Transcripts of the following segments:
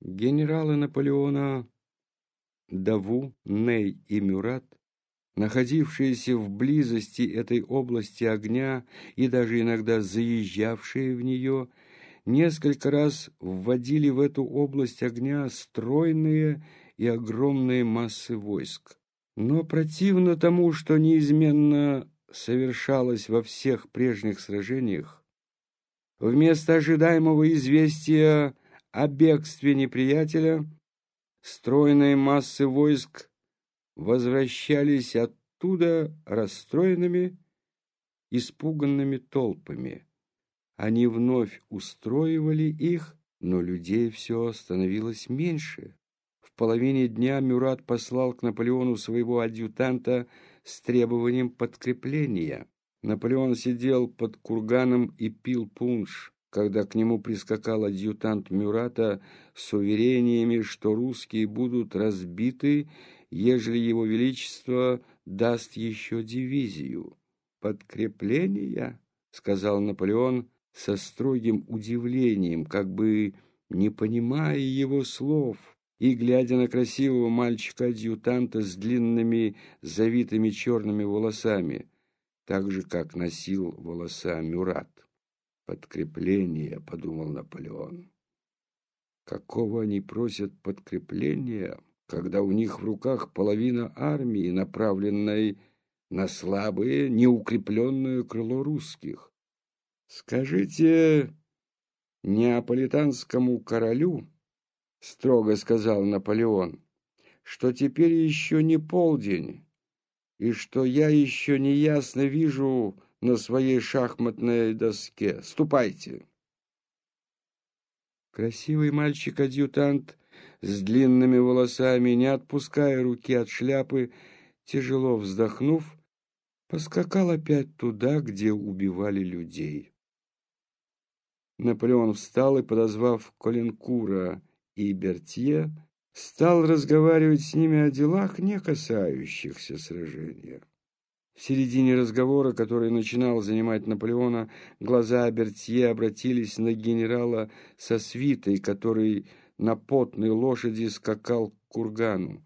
Генералы Наполеона Даву, Ней и Мюрат, находившиеся в близости этой области огня и даже иногда заезжавшие в нее, несколько раз вводили в эту область огня стройные и огромные массы войск. Но противно тому, что неизменно совершалось во всех прежних сражениях, вместо ожидаемого известия о бегстве неприятеля стройные массы войск возвращались оттуда расстроенными, испуганными толпами. Они вновь устроивали их, но людей все становилось меньше. В половине дня Мюрат послал к Наполеону своего адъютанта с требованием подкрепления. Наполеон сидел под курганом и пил пунш когда к нему прискакал адъютант Мюрата с уверениями, что русские будут разбиты, ежели его величество даст еще дивизию. «Подкрепление?» — сказал Наполеон со строгим удивлением, как бы не понимая его слов, и, глядя на красивого мальчика-адъютанта с длинными завитыми черными волосами, так же, как носил волоса Мюрат. «Подкрепление», — подумал Наполеон. «Какого они просят подкрепления, когда у них в руках половина армии, направленной на слабое, неукрепленное крыло русских? Скажите неаполитанскому королю, — строго сказал Наполеон, — что теперь еще не полдень, и что я еще неясно вижу на своей шахматной доске. Ступайте. Красивый мальчик-адъютант с длинными волосами, не отпуская руки от шляпы, тяжело вздохнув, поскакал опять туда, где убивали людей. Наполеон встал и, подозвав Коленкура и Бертье, стал разговаривать с ними о делах, не касающихся сражения. В середине разговора, который начинал занимать Наполеона, глаза Бертье обратились на генерала со свитой, который на потной лошади скакал к кургану.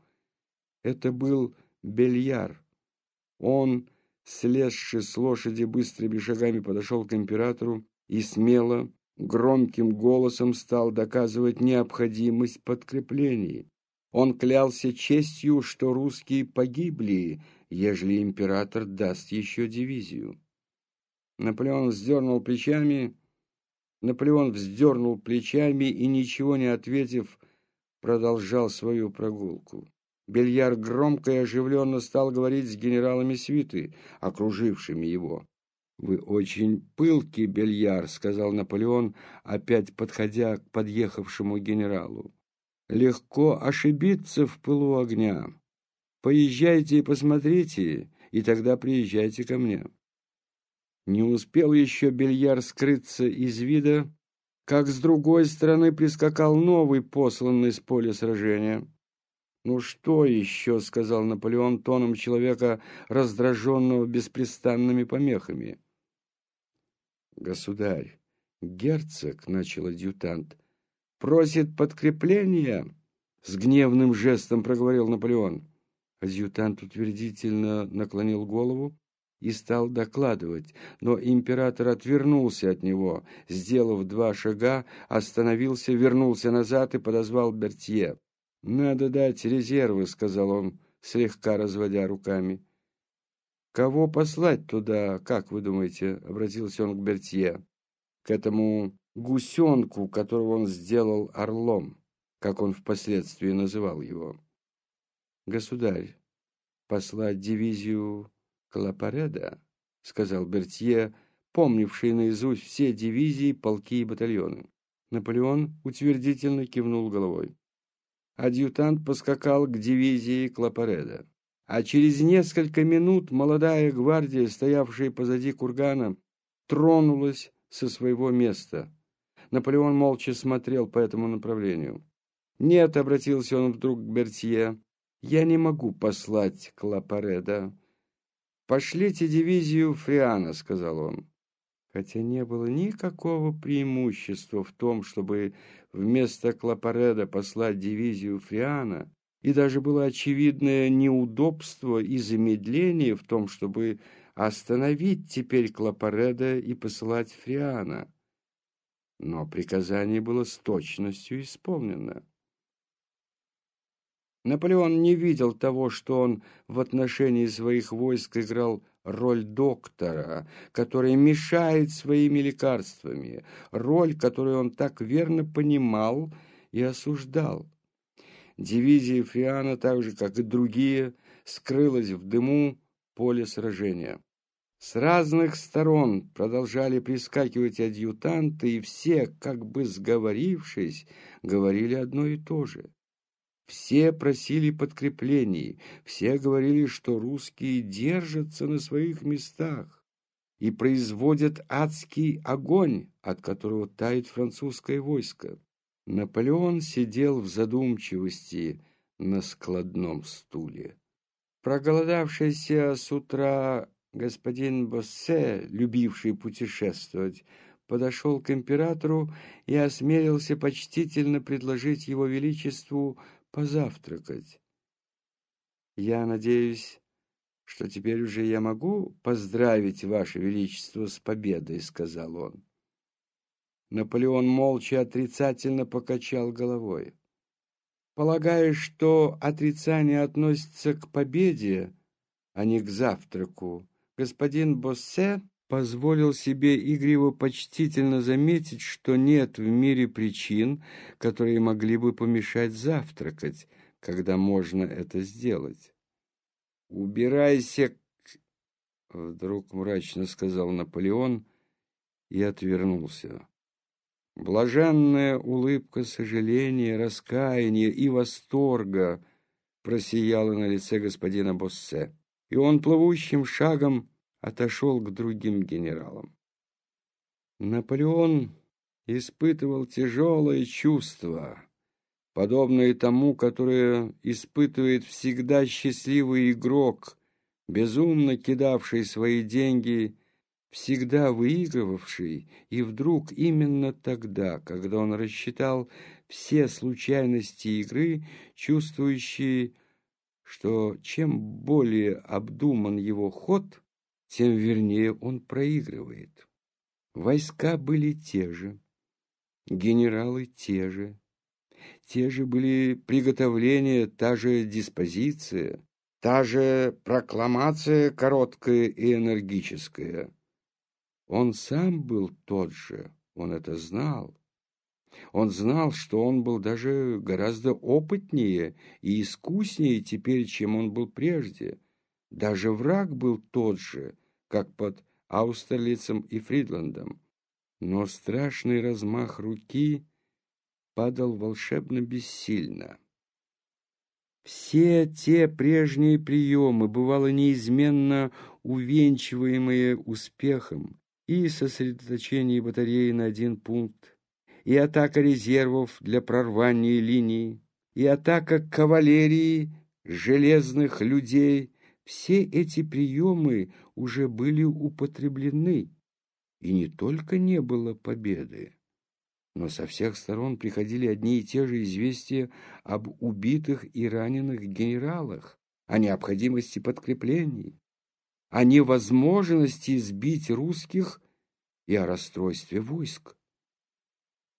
Это был Бельяр. Он, слезши с лошади, быстрыми шагами подошел к императору и смело, громким голосом стал доказывать необходимость подкреплений. Он клялся честью, что русские погибли, ежели император даст еще дивизию. Наполеон вздернул плечами, Наполеон вздернул плечами и, ничего не ответив, продолжал свою прогулку. Бельяр громко и оживленно стал говорить с генералами свиты, окружившими его. «Вы очень пылкий, Бельяр», — сказал Наполеон, опять подходя к подъехавшему генералу. «Легко ошибиться в пылу огня. Поезжайте и посмотрите, и тогда приезжайте ко мне. Не успел еще бильяр скрыться из вида, как с другой стороны прискакал новый посланный с поля сражения. «Ну что еще?» — сказал Наполеон тоном человека, раздраженного беспрестанными помехами. «Государь, герцог», — начал адъютант, — «просит подкрепления?» — с гневным жестом проговорил Наполеон. Адъютант утвердительно наклонил голову и стал докладывать, но император отвернулся от него, сделав два шага, остановился, вернулся назад и подозвал Бертье. «Надо дать резервы», — сказал он, слегка разводя руками. «Кого послать туда, как вы думаете?» — обратился он к Бертье. «К этому гусенку, которого он сделал орлом, как он впоследствии называл его». «Государь, послать дивизию Клапареда?» — сказал Бертье, помнивший наизусть все дивизии, полки и батальоны. Наполеон утвердительно кивнул головой. Адъютант поскакал к дивизии Клапареда. А через несколько минут молодая гвардия, стоявшая позади кургана, тронулась со своего места. Наполеон молча смотрел по этому направлению. «Нет», — обратился он вдруг к Бертье, я не могу послать Клапареда. Пошлите дивизию Фриана, сказал он. хотя не было никакого преимущества в том, чтобы вместо Клапареда послать дивизию Фриана, и даже было очевидное неудобство и замедление в том, чтобы остановить теперь Клапареда и посылать Фриана. Но приказание было с точностью исполнено. Наполеон не видел того, что он в отношении своих войск играл роль доктора, который мешает своими лекарствами, роль, которую он так верно понимал и осуждал. Дивизия Фриана, так же, как и другие, скрылась в дыму поля сражения. С разных сторон продолжали прискакивать адъютанты, и все, как бы сговорившись, говорили одно и то же. Все просили подкреплений, все говорили, что русские держатся на своих местах и производят адский огонь, от которого тает французское войско. Наполеон сидел в задумчивости на складном стуле. Проголодавшийся с утра господин Боссе, любивший путешествовать, подошел к императору и осмелился почтительно предложить его величеству позавтракать. Я надеюсь, что теперь уже я могу поздравить Ваше Величество с победой, сказал он. Наполеон молча отрицательно покачал головой. Полагая, что отрицание относится к победе, а не к завтраку, господин Боссе позволил себе игриво-почтительно заметить, что нет в мире причин, которые могли бы помешать завтракать, когда можно это сделать. «Убирайся!» — вдруг мрачно сказал Наполеон и отвернулся. Блаженная улыбка сожаления, раскаяния и восторга просияла на лице господина Боссе, и он плывущим шагом отошел к другим генералам. Наполеон испытывал тяжелое чувство, подобное тому, которое испытывает всегда счастливый игрок, безумно кидавший свои деньги, всегда выигрывавший, и вдруг именно тогда, когда он рассчитал все случайности игры, чувствующий, что чем более обдуман его ход, тем вернее он проигрывает. Войска были те же, генералы те же, те же были приготовления, та же диспозиция, та же прокламация короткая и энергическая. Он сам был тот же, он это знал. Он знал, что он был даже гораздо опытнее и искуснее теперь, чем он был прежде. Даже враг был тот же, как под Аустерлицем и Фридландом, но страшный размах руки падал волшебно бессильно. Все те прежние приемы, бывало неизменно увенчиваемые успехом, и сосредоточение батареи на один пункт, и атака резервов для прорвания линии, и атака кавалерии железных людей все эти приемы уже были употреблены, и не только не было победы, но со всех сторон приходили одни и те же известия об убитых и раненых генералах, о необходимости подкреплений, о невозможности сбить русских и о расстройстве войск.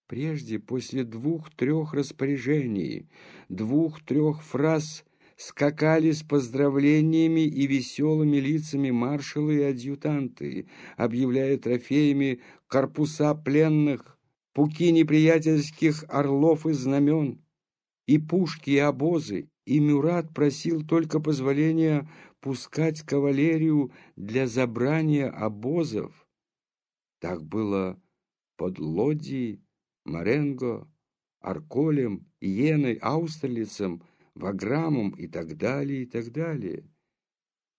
Прежде, после двух-трех распоряжений, двух-трех фраз скакали с поздравлениями и веселыми лицами маршалы и адъютанты, объявляя трофеями корпуса пленных, пуки неприятельских орлов и знамен, и пушки, и обозы, и Мюрат просил только позволения пускать кавалерию для забрания обозов. Так было под Лодией, Маренго, Арколем, Иеной, Аустерлицем, Ваграмом и так далее, и так далее.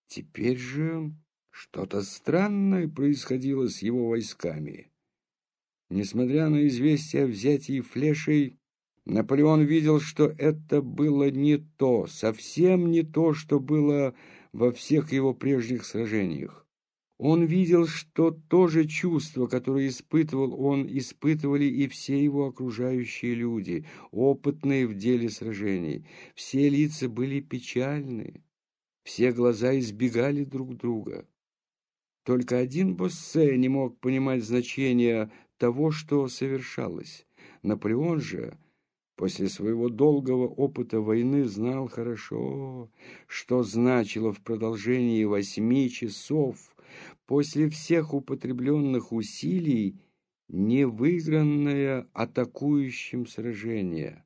Теперь же что-то странное происходило с его войсками. Несмотря на известие о взятии флешей, Наполеон видел, что это было не то, совсем не то, что было во всех его прежних сражениях. Он видел, что то же чувство, которое испытывал он, испытывали и все его окружающие люди, опытные в деле сражений. Все лица были печальны, все глаза избегали друг друга. Только один Боссе не мог понимать значения того, что совершалось. Наполеон же после своего долгого опыта войны знал хорошо, что значило в продолжении восьми часов после всех употребленных усилий невыигранное атакующим сражение.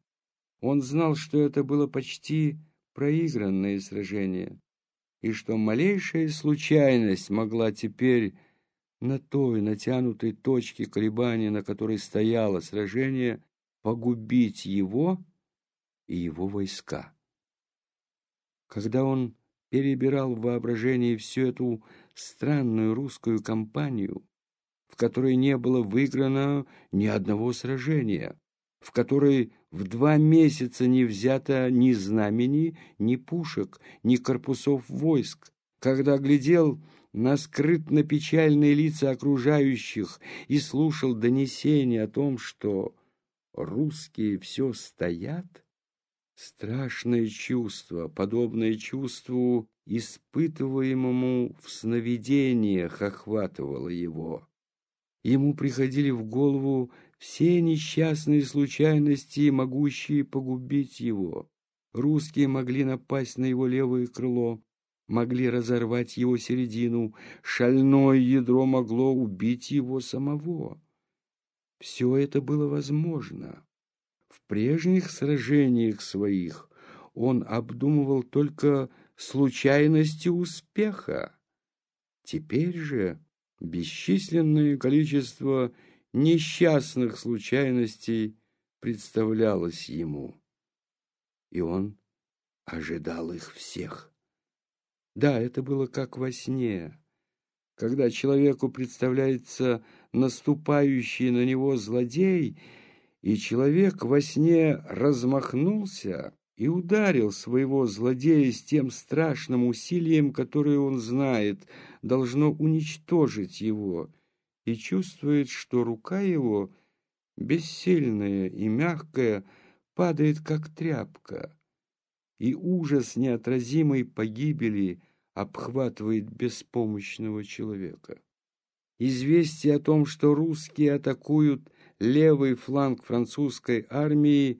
Он знал, что это было почти проигранное сражение, и что малейшая случайность могла теперь на той натянутой точке колебания, на которой стояло сражение, погубить его и его войска. Когда он перебирал в воображении всю эту странную русскую кампанию, в которой не было выиграно ни одного сражения, в которой в два месяца не взято ни знамени, ни пушек, ни корпусов войск, когда глядел на скрытно-печальные лица окружающих и слушал донесения о том, что русские все стоят, страшное чувство, подобное чувству испытываемому в сновидениях, охватывало его. Ему приходили в голову все несчастные случайности, могущие погубить его. Русские могли напасть на его левое крыло, могли разорвать его середину, шальное ядро могло убить его самого. Все это было возможно. В прежних сражениях своих он обдумывал только случайности успеха. Теперь же бесчисленное количество несчастных случайностей представлялось ему, и он ожидал их всех. Да, это было как во сне, когда человеку представляется наступающий на него злодей, и человек во сне размахнулся и ударил своего злодея с тем страшным усилием, которое он знает, должно уничтожить его, и чувствует, что рука его, бессильная и мягкая, падает, как тряпка, и ужас неотразимой погибели обхватывает беспомощного человека. Известие о том, что русские атакуют левый фланг французской армии,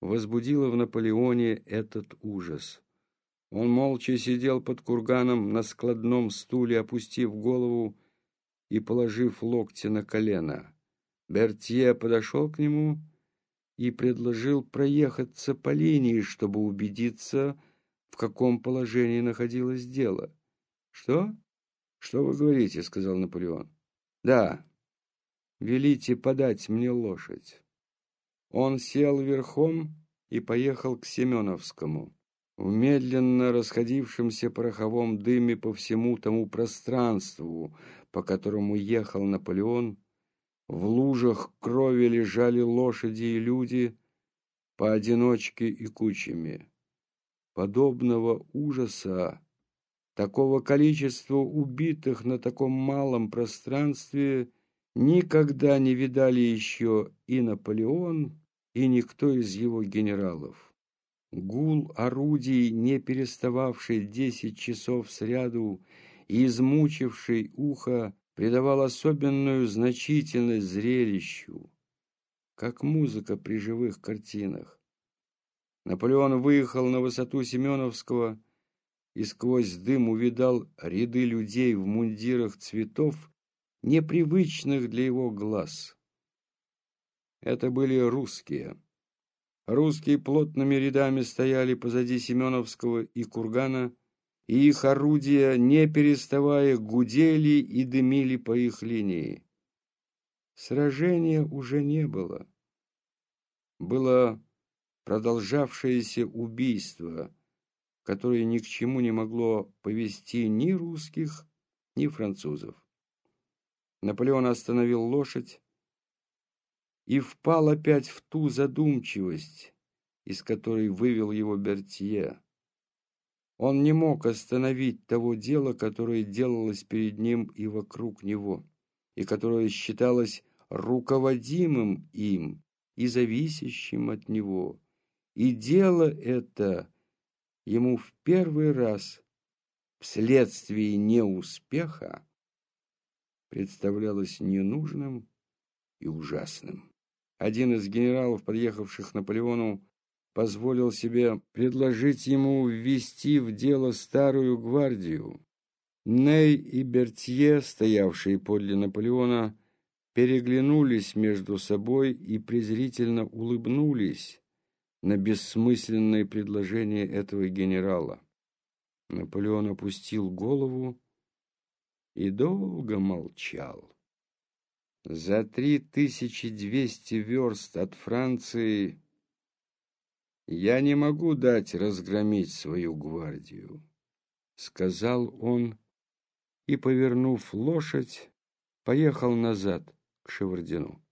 возбудило в Наполеоне этот ужас. Он молча сидел под курганом на складном стуле, опустив голову и положив локти на колено. Бертье подошел к нему и предложил проехаться по линии, чтобы убедиться, в каком положении находилось дело. «Что? Что вы говорите?» — сказал Наполеон. «Да. Велите подать мне лошадь». Он сел верхом и поехал к Семеновскому. В медленно расходившемся пороховом дыме по всему тому пространству, по которому ехал Наполеон, в лужах крови лежали лошади и люди, поодиночке и кучами. Подобного ужаса, такого количества убитых на таком малом пространстве никогда не видали еще и Наполеон, и никто из его генералов. Гул орудий, не перестававший десять часов сряду и измучивший ухо, придавал особенную значительность зрелищу, как музыка при живых картинах. Наполеон выехал на высоту Семеновского и сквозь дым увидал ряды людей в мундирах цветов, непривычных для его глаз. Это были русские. Русские плотными рядами стояли позади Семеновского и Кургана, и их орудия, не переставая, гудели и дымили по их линии. Сражения уже не было. Было продолжавшееся убийство, которое ни к чему не могло повести ни русских, ни французов. Наполеон остановил лошадь, и впал опять в ту задумчивость, из которой вывел его Бертье. Он не мог остановить того дела, которое делалось перед ним и вокруг него, и которое считалось руководимым им и зависящим от него. И дело это ему в первый раз вследствие неуспеха представлялось ненужным и ужасным. Один из генералов, подъехавших Наполеону, позволил себе предложить ему ввести в дело старую гвардию. Ней и Бертье, стоявшие подле Наполеона, переглянулись между собой и презрительно улыбнулись на бессмысленное предложение этого генерала. Наполеон опустил голову и долго молчал. За три тысячи двести верст от Франции я не могу дать разгромить свою гвардию, сказал он и, повернув лошадь, поехал назад к Шевардину.